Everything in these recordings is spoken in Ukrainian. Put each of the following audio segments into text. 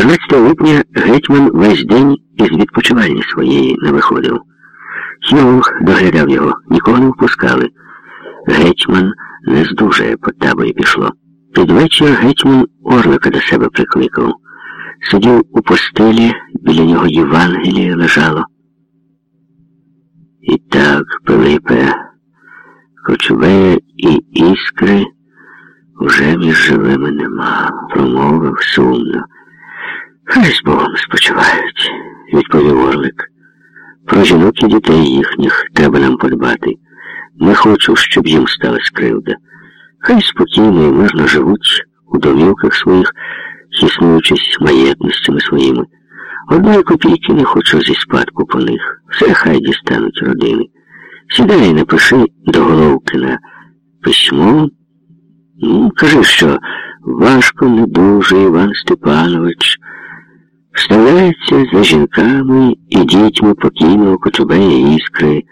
14 липня гетьман весь день із відпочивальні своєї не виходив. Хірург доглядав його, нікого не впускали. Гетьман не здужає по таборі пішло. Під вечір гетьман Орлика до себе прикликав. Сидів у постелі, біля нього Євангеліє лежало. І так, Пилипе, Кочубея і іскри вже між живими нема, промовив сумно. Хай з Богом спочивають, відповів Орлик. Про жінок і дітей їхніх треба нам подбати. Не хочу, щоб їм сталася кривда. Хай спокійно і мирно живуть у домівках своїх, хіснуючись маєтностями своїми. Одної копійки не хочу зі спадку по них. Все хай дістануть родини. Сідай і напиши до головки на письмо. Ну, кажи, що важко не дуже Іван Степанович вставляється за жінками і дітьми покійного Кочубея іскри.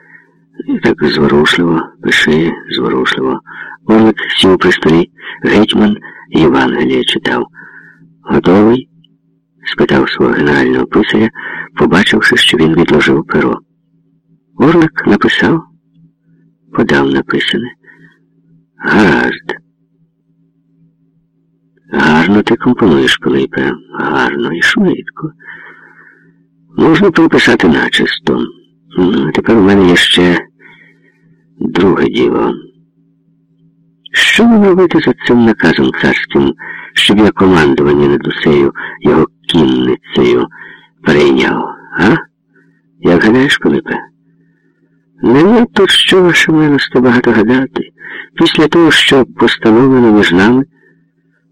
Так зворушливо, пиши, зворушливо. Орлик сів при столі, гетьман Євангелія читав. Готовий? спитав свого генерального писаря, побачивши, що він відложив перо. Орлик написав, подав написане. Гаразд. Гарно ти компонуєш, Пилипе, гарно і швидко. Можна приписати начисто. Ну, а тепер у мене є ще друге діло. Що вам робити за цим наказом царським, щоб я командування над усею його кінницею перейняв, а? Як гадаєш, Пилипе? Не є тут що ваше милосте багато гадати. Після того, що постановлено між нами,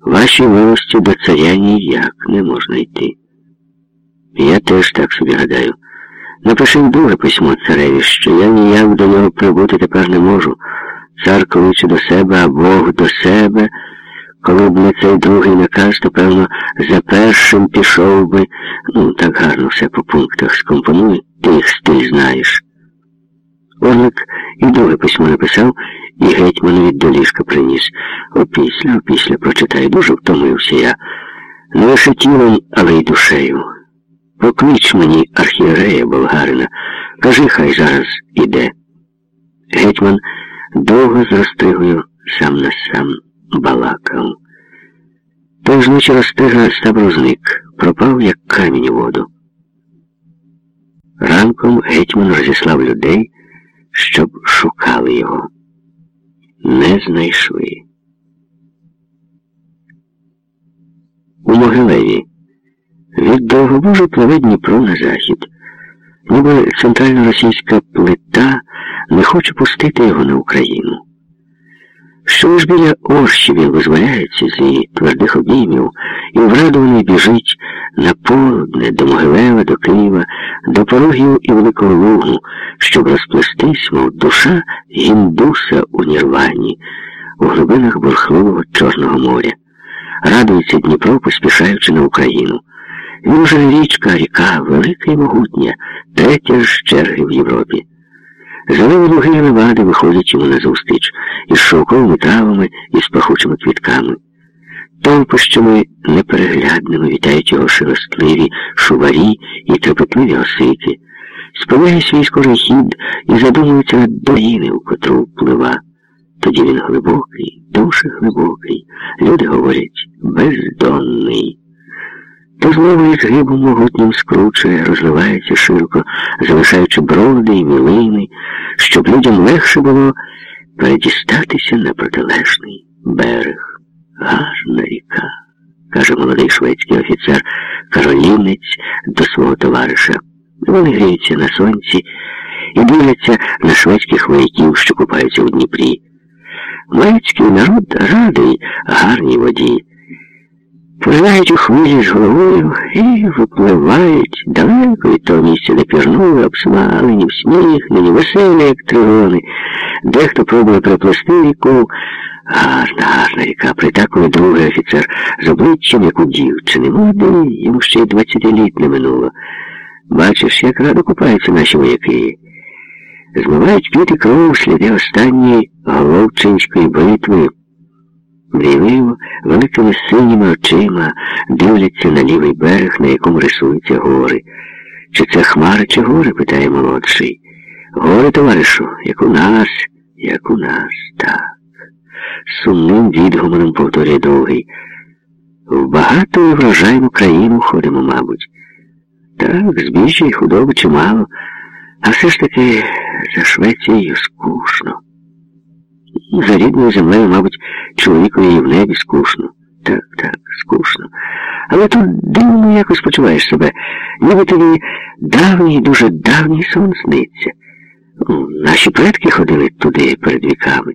вашій милості до царя ніяк не можна йти. Я теж так собі гадаю. Напиши друге письмо цареві, що я ніяк до нього прибути тепер не можу. Цар кличе до себе, а Бог до себе. Коли б не цей другий наказ, то, певно, за першим пішов би. Ну, так гарно все по пунктах скомпонуй, ти їх стиль знаєш. Орлик і друге письмо написав, і гетьманові до ліжка приніс. Опісля, опісля прочитаю, дуже втомився я. Не лише тілом, але й душею. Поклич мені архієрея болгарина. Кажи, хай зараз іде. Гетьман довго з розстригою сам на сам балакав. Той ж ночі розстига стабру зник, пропав, як камінь у воду. Ранком гетьман розіслав людей, щоб шукали його. Не знайшли. У Могилеві від довгобужу пливе Дніпро на захід. Ніби центрально-російська плита не хоче пустити його на Україну. Що ж біля Орщі він визволяється з її твердих обіймів і врадований біжить на полудне до Могилева, до Києва, до порогів і Великого Лугу, щоб розплестись, мов душа гіндуса у Нірвані, у глибинах бурхливого Чорного моря. Радується Дніпро, поспішаючи на Україну. Він уже річка, ріка, велика і могутня, третя з черги в Європі. Зелені луги і левади виходять йому назустріч із шовковими травами і з пахучими квітками. Товпищами непереглядними вітають його шелестливі шуварі і трепетливі осики, спиняє свій скорий хід і задумується над доліни, у котру вплива. Тоді він глибокий, дуже глибокий. Люди говорять бездонний. То знову із грибом могутнім скручує, розливається широко, залишаючи броди і мілини, щоб людям легше було передістатися на протилежний берег. Гарна ріка, каже молодий шведський офіцер, каролінець до свого товариша. Вони гріються на сонці і дивляться на шведських вояків, що купаються у Дніпрі. Морецький народ радий гарній воді. Пливають у хвилі з головою і випливають далеко від того місця, де пірнули, обсмалені, всміхнені, веселі, як тригони. Дехто пробує приплести ріку. Гарна, гарна ріка, притакує другий офіцер з обличчям, як у дівчини. Молодий, йому ще й двадцяти не минуло. Бачиш, як радо купаються наші вояки. Змивають п'яти кров сліди останньої головчинської битви. Мрійливо, великими синіми очима дивляться на лівий берег, на якому рисуються гори. Чи це хмари, чи гори? питає молодший. Гори, товаришу, як у нас, як у нас, так. Сумним відгомоном повторює довгий. В багату і врожайну країну ходимо, мабуть. Так, збіжжя і худоби чимало, а все ж таки за Швецією скучно. За рідною землею, мабуть, чоловікові і в небі скучно. Так, так, скучно. Але тут дивно якось почуваєш себе, ніби тобі давній, дуже давній сон сниться. Наші предки ходили туди перед віками.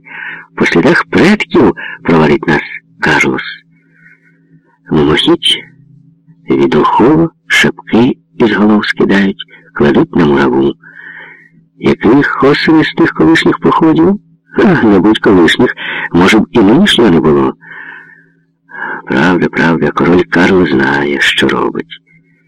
По слідах предків провалить нас Карлос. Мимохідь відохово шапки із голов скидають, кладуть на мураву. Яких хосини з тих колишніх походів? А, будь колишніх, може б і нинішнього не було. Правда, правда, король Карло знає, що робить.